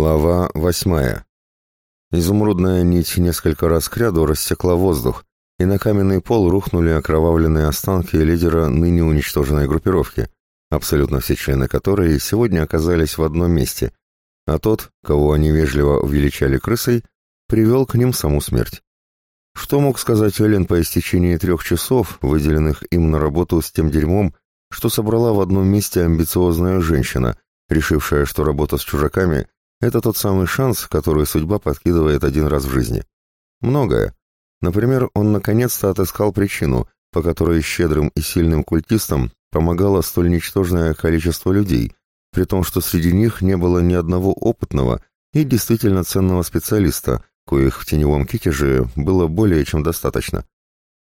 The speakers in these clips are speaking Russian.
Глава восьмая. Изумрудная нить несколько раз кряду рассекла воздух, и на каменный пол рухнули окровавленные останки лидера ныне уничтоженной группировки, абсолютно все члены которой сегодня оказались в одном месте, а тот, кого они вежливо величали крысой, привел к ним саму смерть. Что мог сказать Эллен по истечении трех часов, выделенных им на работу с тем дерьмом, что собрала в одном месте амбициозная женщина, решившая, что работа с чужаками – это тот самый шанс, который судьба подкидывает один раз в жизни. Многое. Например, он наконец-то отыскал причину, по которой щедрым и сильным культистам помогало столь ничтожное количество людей, при том, что среди них не было ни одного опытного и действительно ценного специалиста, коих в теневом китеже было более чем достаточно.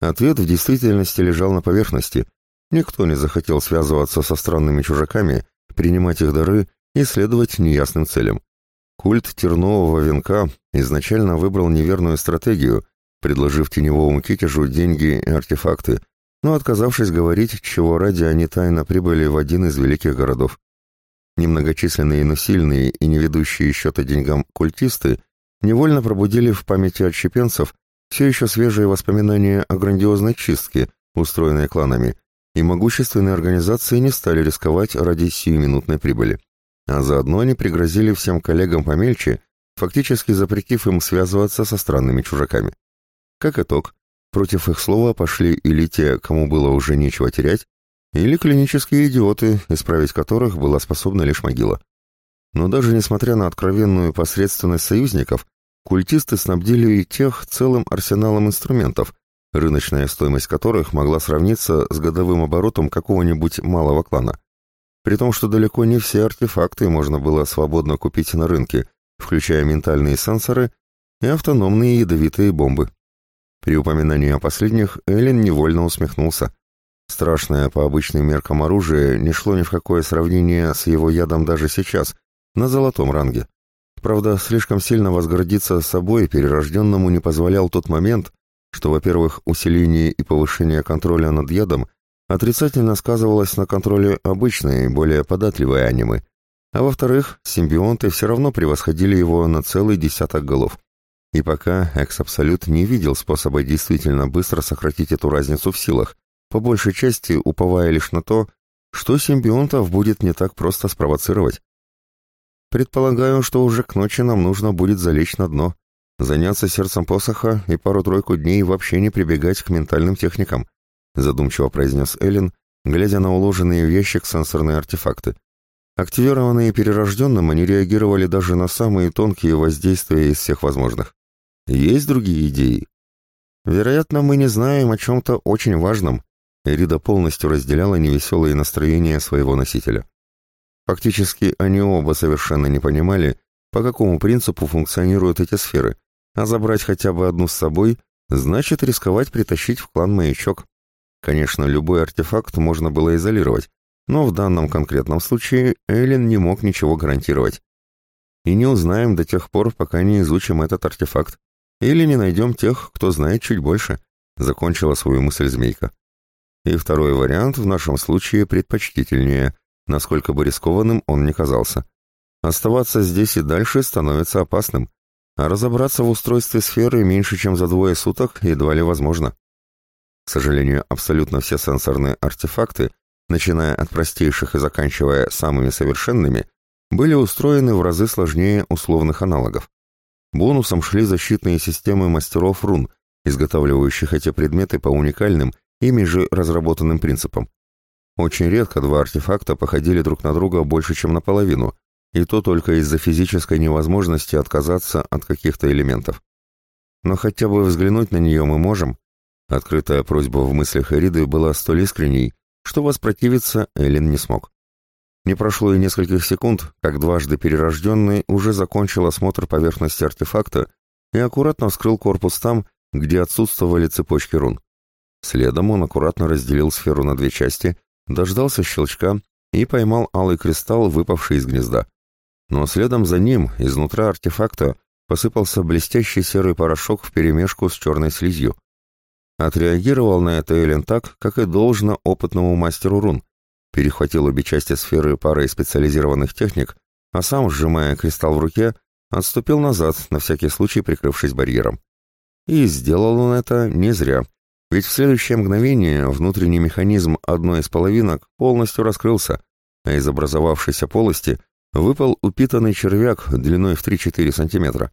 Ответ в действительности лежал на поверхности. Никто не захотел связываться со странными чужаками, принимать их дары и следовать неясным целям. Культ тернового венка изначально выбрал неверную стратегию, предложив теневому китежу деньги и артефакты, но отказавшись говорить, чего ради они тайно прибыли в один из великих городов. Немногочисленные, но сильные и не ведущие счета деньгам культисты невольно пробудили в памяти отщепенцев все еще свежие воспоминания о грандиозной чистке, устроенной кланами, и могущественные организации не стали рисковать ради сиюминутной прибыли. А заодно они пригрозили всем коллегам помельче, фактически запретив им связываться со странными чужаками. Как итог, против их слова пошли или те, кому было уже нечего терять, или клинические идиоты, исправить которых была способна лишь могила. Но даже несмотря на откровенную посредственность союзников, культисты снабдили и тех целым арсеналом инструментов, рыночная стоимость которых могла сравниться с годовым оборотом какого-нибудь малого клана при том, что далеко не все артефакты можно было свободно купить на рынке, включая ментальные сенсоры и автономные ядовитые бомбы. При упоминании о последних Эллен невольно усмехнулся. Страшное по обычным меркам оружие не шло ни в какое сравнение с его ядом даже сейчас, на золотом ранге. Правда, слишком сильно возгордиться собой перерожденному не позволял тот момент, что, во-первых, усиление и повышение контроля над ядом отрицательно сказывалось на контроле обычной, более податливой анимы, а во-вторых, симбионты все равно превосходили его на целый десяток голов. И пока Экс-Абсолют не видел способа действительно быстро сократить эту разницу в силах, по большей части уповая лишь на то, что симбионтов будет не так просто спровоцировать. Предполагаю, что уже к ночи нам нужно будет залечь на дно, заняться сердцем посоха и пару-тройку дней вообще не прибегать к ментальным техникам, задумчиво произнес Эллен, глядя на уложенные в ящик сенсорные артефакты. Активированные перерожденным, они реагировали даже на самые тонкие воздействия из всех возможных. Есть другие идеи? Вероятно, мы не знаем о чем-то очень важном. Эрида полностью разделяла невеселые настроения своего носителя. Фактически, они оба совершенно не понимали, по какому принципу функционируют эти сферы, а забрать хотя бы одну с собой значит рисковать притащить в клан маячок. Конечно, любой артефакт можно было изолировать, но в данном конкретном случае Эйлин не мог ничего гарантировать. И не узнаем до тех пор, пока не изучим этот артефакт. Или не найдем тех, кто знает чуть больше, закончила свою мысль змейка. И второй вариант в нашем случае предпочтительнее, насколько бы рискованным он ни казался. Оставаться здесь и дальше становится опасным, а разобраться в устройстве сферы меньше, чем за двое суток, едва ли возможно. К сожалению, абсолютно все сенсорные артефакты, начиная от простейших и заканчивая самыми совершенными, были устроены в разы сложнее условных аналогов. Бонусом шли защитные системы мастеров рун, изготавливающих эти предметы по уникальным, ими же разработанным принципам. Очень редко два артефакта походили друг на друга больше, чем наполовину, и то только из-за физической невозможности отказаться от каких-то элементов. Но хотя бы взглянуть на нее мы можем, Открытая просьба в мыслях Эриды была столь искренней, что воспротивиться Эллен не смог. Не прошло и нескольких секунд, как дважды перерожденный уже закончил осмотр поверхности артефакта и аккуратно вскрыл корпус там, где отсутствовали цепочки рун. Следом он аккуратно разделил сферу на две части, дождался щелчка и поймал алый кристалл, выпавший из гнезда. Но следом за ним, изнутра артефакта, посыпался блестящий серый порошок вперемешку с черной слизью. Отреагировал на это Эллен так, как и должно опытному мастеру рун. Перехватил обе части сферы парой специализированных техник а сам, сжимая кристалл в руке, отступил назад, на всякий случай прикрывшись барьером. И сделал он это не зря, ведь в следующее мгновение внутренний механизм одной из половинок полностью раскрылся, а из образовавшейся полости выпал упитанный червяк длиной в 3-4 сантиметра.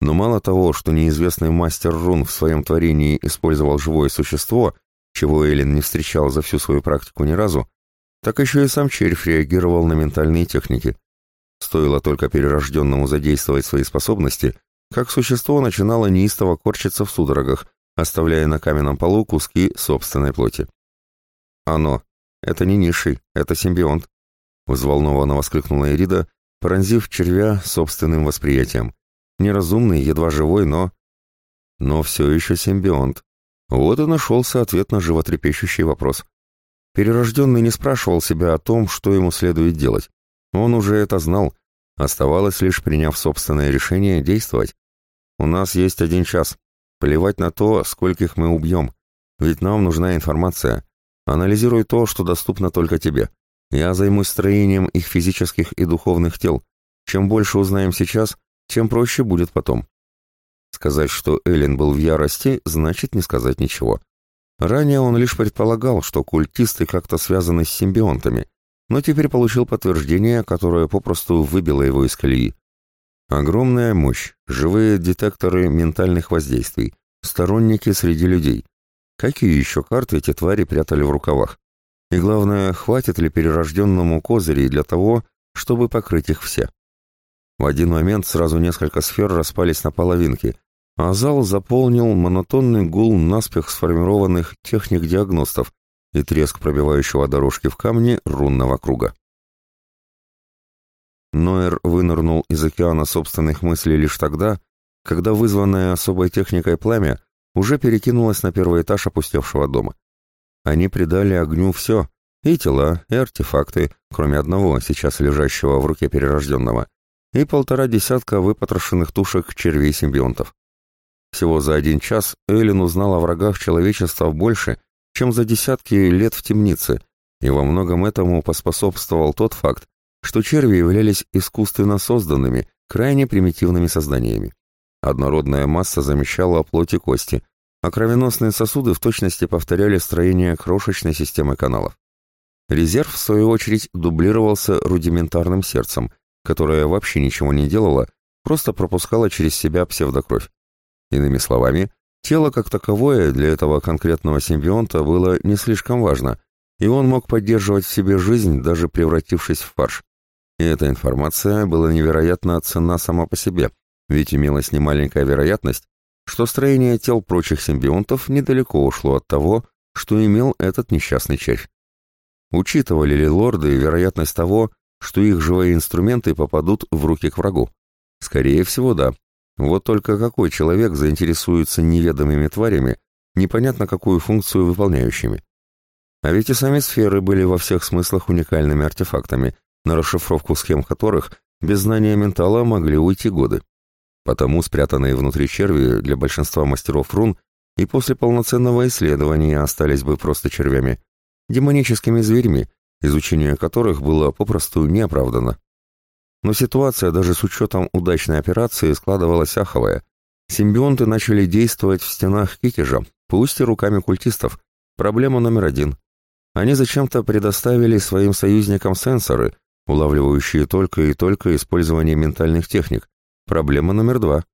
Но мало того, что неизвестный мастер рун в своем творении использовал живое существо, чего Эллен не встречал за всю свою практику ни разу, так еще и сам червь реагировал на ментальные техники. Стоило только перерожденному задействовать свои способности, как существо начинало неистово корчиться в судорогах, оставляя на каменном полу куски собственной плоти. «Оно! Это не низший, это симбионт!» — взволнованно воскликнула Эрида, пронзив червя собственным восприятием. Неразумный, едва живой, но... Но все еще симбионт. Вот и нашелся ответ на животрепещущий вопрос. Перерожденный не спрашивал себя о том, что ему следует делать. Он уже это знал. Оставалось лишь, приняв собственное решение, действовать. У нас есть один час. Плевать на то, скольких мы убьем. Ведь нам нужна информация. Анализируй то, что доступно только тебе. Я займусь строением их физических и духовных тел. Чем больше узнаем сейчас, тем проще будет потом. Сказать, что Эллен был в ярости, значит не сказать ничего. Ранее он лишь предполагал, что культисты как-то связаны с симбионтами, но теперь получил подтверждение, которое попросту выбило его из колеи. Огромная мощь, живые детекторы ментальных воздействий, сторонники среди людей. Какие еще карты эти твари прятали в рукавах? И главное, хватит ли перерожденному козырей для того, чтобы покрыть их все? В один момент сразу несколько сфер распались на половинки, а зал заполнил монотонный гул наспех сформированных техник-диагностов и треск пробивающего дорожки в камне рунного круга. Ноэр вынырнул из океана собственных мыслей лишь тогда, когда вызванное особой техникой пламя уже перекинулось на первый этаж опустевшего дома. Они придали огню все, и тела, и артефакты, кроме одного, сейчас лежащего в руке перерожденного, и полтора десятка выпотрошенных тушек червей-симбионтов. Всего за один час Эллен узнал о врагах человечества больше, чем за десятки лет в темнице, и во многом этому поспособствовал тот факт, что черви являлись искусственно созданными, крайне примитивными созданиями. Однородная масса замещала плоть и кости, а кровеносные сосуды в точности повторяли строение крошечной системы каналов. Резерв, в свою очередь, дублировался рудиментарным сердцем, которая вообще ничего не делала, просто пропускала через себя псевдокровь. Иными словами, тело как таковое для этого конкретного симбионта было не слишком важно, и он мог поддерживать в себе жизнь, даже превратившись в фарш. И эта информация была невероятно ценна сама по себе, ведь имелась немаленькая вероятность, что строение тел прочих симбионтов недалеко ушло от того, что имел этот несчастный червь. Учитывали ли лорды вероятность того, что их живые инструменты попадут в руки к врагу? Скорее всего, да. Вот только какой человек заинтересуется неведомыми тварями, непонятно какую функцию выполняющими? А ведь и сами сферы были во всех смыслах уникальными артефактами, на расшифровку схем которых без знания ментала могли уйти годы. Потому спрятанные внутри черви для большинства мастеров рун и после полноценного исследования остались бы просто червями, демоническими зверями, изучение которых было попросту неоправдано. Но ситуация даже с учетом удачной операции складывалась аховая. Симбионты начали действовать в стенах Китежа, пусть и руками культистов. Проблема номер один. Они зачем-то предоставили своим союзникам сенсоры, улавливающие только и только использование ментальных техник. Проблема номер два.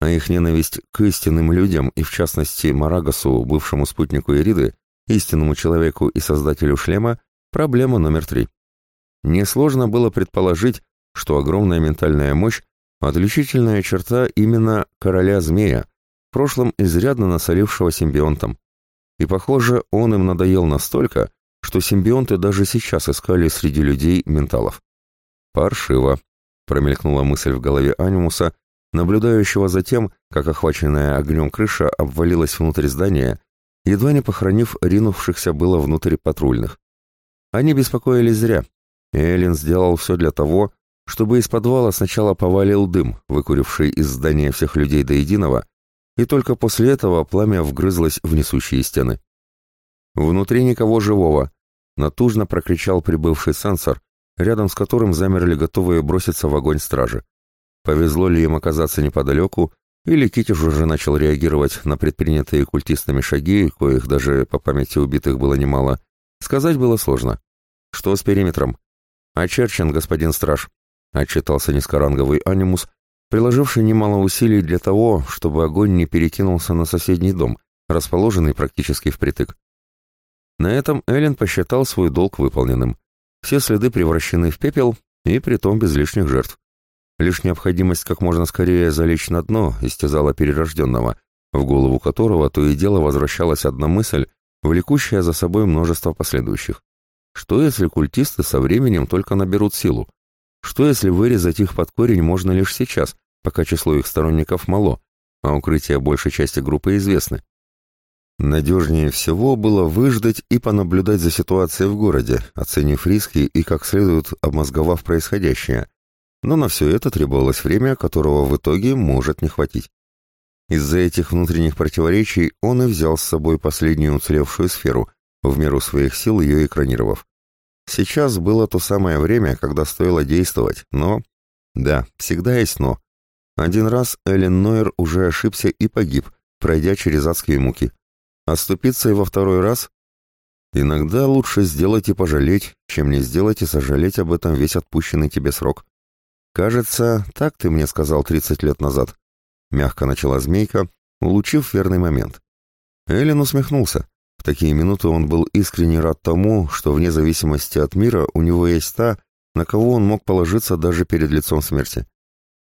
А их ненависть к истинным людям и в частности Марагасу, бывшему спутнику Ириды, истинному человеку и создателю шлема, Проблема номер три. Несложно было предположить, что огромная ментальная мощь – отличительная черта именно короля-змея, в прошлом изрядно насолившего симбионтом. И, похоже, он им надоел настолько, что симбионты даже сейчас искали среди людей менталов. «Паршиво», — промелькнула мысль в голове Анимуса, наблюдающего за тем, как охваченная огнем крыша обвалилась внутрь здания, едва не похоронив ринувшихся было внутрь патрульных. Они беспокоились зря. Эллен сделал все для того, чтобы из подвала сначала повалил дым, выкуривший из здания всех людей до единого, и только после этого пламя вгрызлось в несущие стены. Внутри никого живого, натужно прокричал прибывший сенсор, рядом с которым замерли готовые броситься в огонь стражи. Повезло ли им оказаться неподалеку, или Китиш уже начал реагировать на предпринятые культистами шаги, коих даже по памяти убитых было немало, сказать было сложно. «Что с периметром?» «Очерчен, господин страж», — отчитался низкоранговый анимус, приложивший немало усилий для того, чтобы огонь не перекинулся на соседний дом, расположенный практически впритык. На этом Эллен посчитал свой долг выполненным. Все следы превращены в пепел, и притом без лишних жертв. Лишь необходимость как можно скорее залечь на дно истязала перерожденного, в голову которого то и дело возвращалась одна мысль, влекущая за собой множество последующих. Что если культисты со временем только наберут силу? Что если вырезать их под корень можно лишь сейчас, пока число их сторонников мало, а укрытия большей части группы известны? Надежнее всего было выждать и понаблюдать за ситуацией в городе, оценив риски и как следует обмозговав происходящее. Но на все это требовалось время, которого в итоге может не хватить. Из-за этих внутренних противоречий он и взял с собой последнюю уцелевшую сферу, в меру своих сил ее экранировав. Сейчас было то самое время, когда стоило действовать, но... Да, всегда есть но. Один раз Эллен Нойер уже ошибся и погиб, пройдя через адские муки. Оступиться и во второй раз? Иногда лучше сделать и пожалеть, чем не сделать и сожалеть об этом весь отпущенный тебе срок. Кажется, так ты мне сказал тридцать лет назад. Мягко начала змейка, улучив верный момент. Эллен усмехнулся. В такие минуты он был искренне рад тому, что вне зависимости от мира у него есть та, на кого он мог положиться даже перед лицом смерти.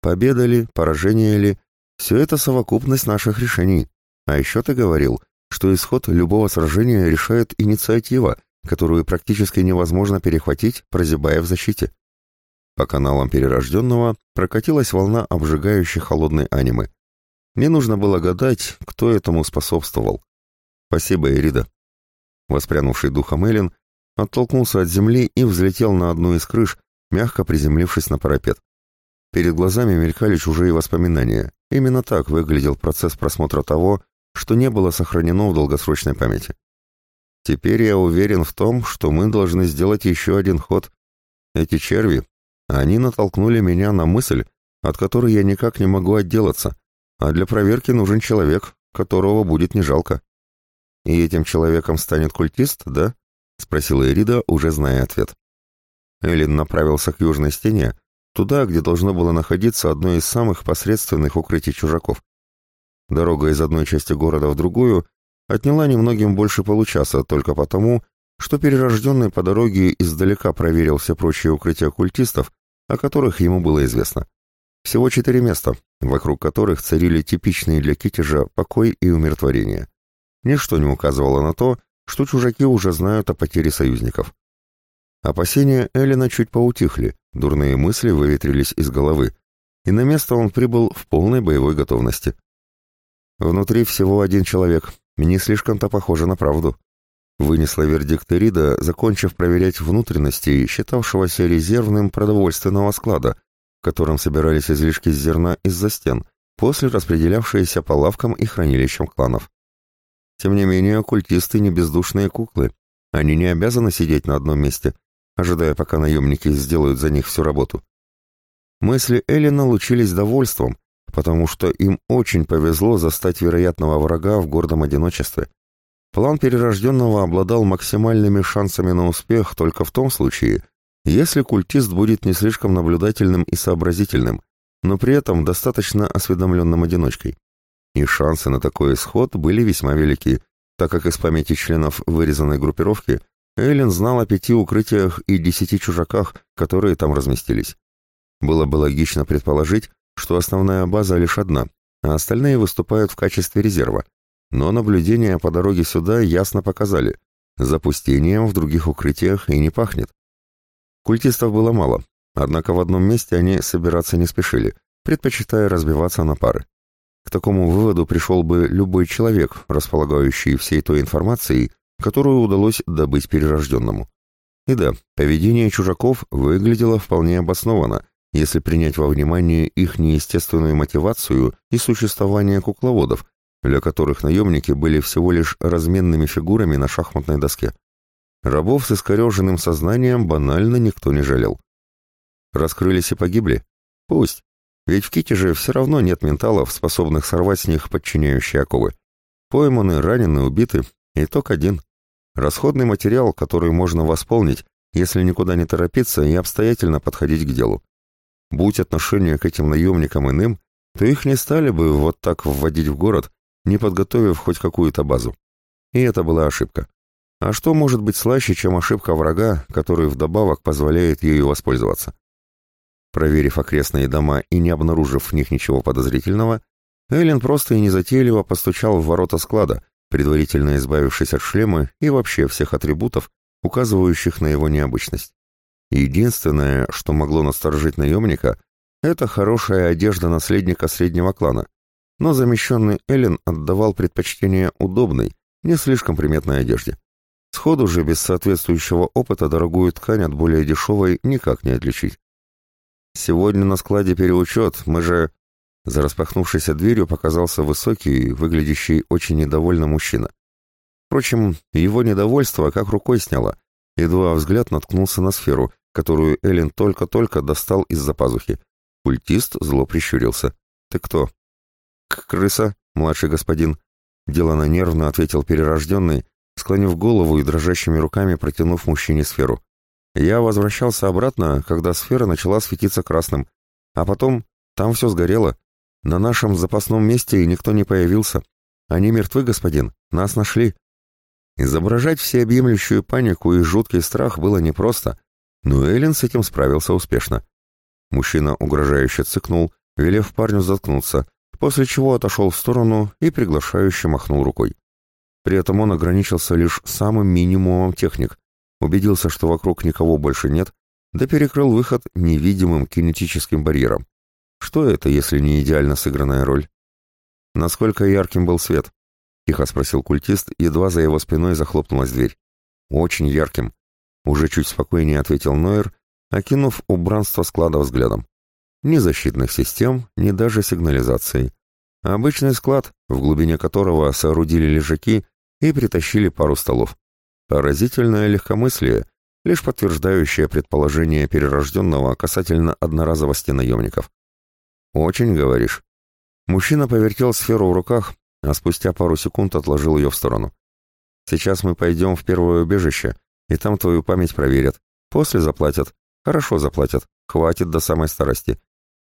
Победа ли, поражение ли, все это совокупность наших решений. А еще ты говорил, что исход любого сражения решает инициатива, которую практически невозможно перехватить, прозябая в защите. По каналам перерожденного прокатилась волна обжигающей холодной анимы. Мне нужно было гадать, кто этому способствовал. Спасибо, Эрида. Воспрянувший духом Эллен оттолкнулся от земли и взлетел на одну из крыш, мягко приземлившись на парапет. Перед глазами мелькали чужие воспоминания. Именно так выглядел процесс просмотра того, что не было сохранено в долгосрочной памяти. Теперь я уверен в том, что мы должны сделать еще один ход. Эти черви, они натолкнули меня на мысль, от которой я никак не могу отделаться, а для проверки нужен человек, которого будет не жалко. И этим человеком станет культист, да? спросила Эрида, уже зная ответ. Эллин направился к южной стене, туда, где должно было находиться одно из самых посредственных укрытий чужаков. Дорога из одной части города в другую отняла немногим больше получаса только потому, что перерожденный по дороге издалека проверил все прочие укрытия культистов, о которых ему было известно. Всего четыре места, вокруг которых царили типичные для Китежа покой и умиротворение. Ничто не указывало на то, что чужаки уже знают о потере союзников. Опасения Эллина чуть поутихли, дурные мысли выветрились из головы, и на место он прибыл в полной боевой готовности. Внутри всего один человек, не слишком-то похоже на правду. Вынесла вердикт Эрида, закончив проверять внутренности считавшегося резервным продовольственного склада, в котором собирались излишки зерна из-за стен, после распределявшиеся по лавкам и хранилищам кланов. Тем не менее, оккультисты не бездушные куклы. Они не обязаны сидеть на одном месте, ожидая, пока наемники сделают за них всю работу. Мысли Эллина лучились довольством, потому что им очень повезло застать вероятного врага в гордом одиночестве. План перерожденного обладал максимальными шансами на успех только в том случае, если культист будет не слишком наблюдательным и сообразительным, но при этом достаточно осведомленным одиночкой. И шансы на такой исход были весьма велики, так как из памяти членов вырезанной группировки Эллен знал о пяти укрытиях и десяти чужаках, которые там разместились. Было бы логично предположить, что основная база лишь одна, а остальные выступают в качестве резерва. Но наблюдения по дороге сюда ясно показали, запустением в других укрытиях и не пахнет. Культистов было мало, однако в одном месте они собираться не спешили, предпочитая разбиваться на пары. К такому выводу пришел бы любой человек, располагающий всей той информацией, которую удалось добыть перерожденному. И да, поведение чужаков выглядело вполне обоснованно, если принять во внимание их неестественную мотивацию и существование кукловодов, для которых наемники были всего лишь разменными фигурами на шахматной доске. Рабов с искореженным сознанием банально никто не жалел. Раскрылись и погибли? Пусть. Ведь в Ките же все равно нет менталов, способных сорвать с них подчиняющие оковы. Пойманы, ранены, убиты. Итог один. Расходный материал, который можно восполнить, если никуда не торопиться и обстоятельно подходить к делу. Будь отношение к этим наемникам иным, то их не стали бы вот так вводить в город, не подготовив хоть какую-то базу. И это была ошибка. А что может быть слаще, чем ошибка врага, который вдобавок позволяет ею воспользоваться? Проверив окрестные дома и не обнаружив в них ничего подозрительного, Эллен просто и незатейливо постучал в ворота склада, предварительно избавившись от шлема и вообще всех атрибутов, указывающих на его необычность. Единственное, что могло насторожить наемника, это хорошая одежда наследника среднего клана, но замещенный Эллен отдавал предпочтение удобной, не слишком приметной одежде. Сходу же без соответствующего опыта дорогую ткань от более дешевой никак не отличить. «Сегодня на складе переучет, мы же...» За распахнувшейся дверью показался высокий, выглядящий очень недовольно мужчина. Впрочем, его недовольство как рукой сняло. Едва взгляд наткнулся на сферу, которую Эллен только-только достал из-за пазухи. Культист зло прищурился. «Ты кто?» «К крыса, младший господин», — делано нервно ответил перерожденный, склонив голову и дрожащими руками протянув мужчине сферу. Я возвращался обратно, когда сфера начала светиться красным. А потом там все сгорело. На нашем запасном месте никто не появился. Они мертвы, господин. Нас нашли. Изображать всеобъемлющую панику и жуткий страх было непросто, но Эллен с этим справился успешно. Мужчина угрожающе цыкнул, велев парню заткнуться, после чего отошел в сторону и приглашающе махнул рукой. При этом он ограничился лишь самым минимумом техник, убедился, что вокруг никого больше нет, да перекрыл выход невидимым кинетическим барьером. Что это, если не идеально сыгранная роль? Насколько ярким был свет? Тихо спросил культист, едва за его спиной захлопнулась дверь. Очень ярким. Уже чуть спокойнее ответил Нойер, окинув убранство склада взглядом. Ни защитных систем, ни даже сигнализации. Обычный склад, в глубине которого соорудили лежаки и притащили пару столов. Поразительное легкомыслие, лишь подтверждающее предположение перерожденного касательно одноразовости наемников. «Очень, говоришь?» Мужчина повертел сферу в руках, а спустя пару секунд отложил ее в сторону. «Сейчас мы пойдем в первое убежище, и там твою память проверят. После заплатят. Хорошо заплатят. Хватит до самой старости.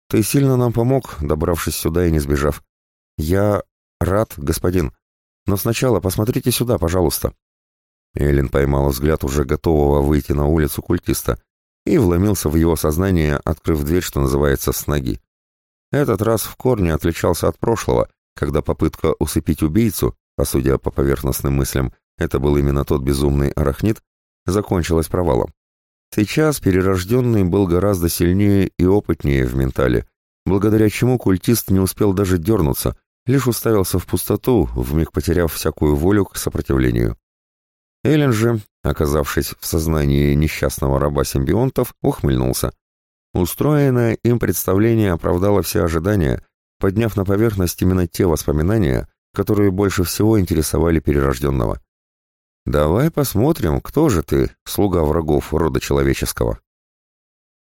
Ты сильно нам помог, добравшись сюда и не сбежав. Я рад, господин. Но сначала посмотрите сюда, пожалуйста». Эллен поймал взгляд уже готового выйти на улицу культиста и вломился в его сознание, открыв дверь, что называется, с ноги. Этот раз в корне отличался от прошлого, когда попытка усыпить убийцу, а судя по поверхностным мыслям, это был именно тот безумный арахнит, закончилась провалом. Сейчас перерожденный был гораздо сильнее и опытнее в ментале, благодаря чему культист не успел даже дернуться, лишь уставился в пустоту, вмиг потеряв всякую волю к сопротивлению. Эллен же, оказавшись в сознании несчастного раба симбионтов, ухмыльнулся. Устроенное им представление оправдало все ожидания, подняв на поверхность именно те воспоминания, которые больше всего интересовали перерожденного. «Давай посмотрим, кто же ты, слуга врагов рода человеческого».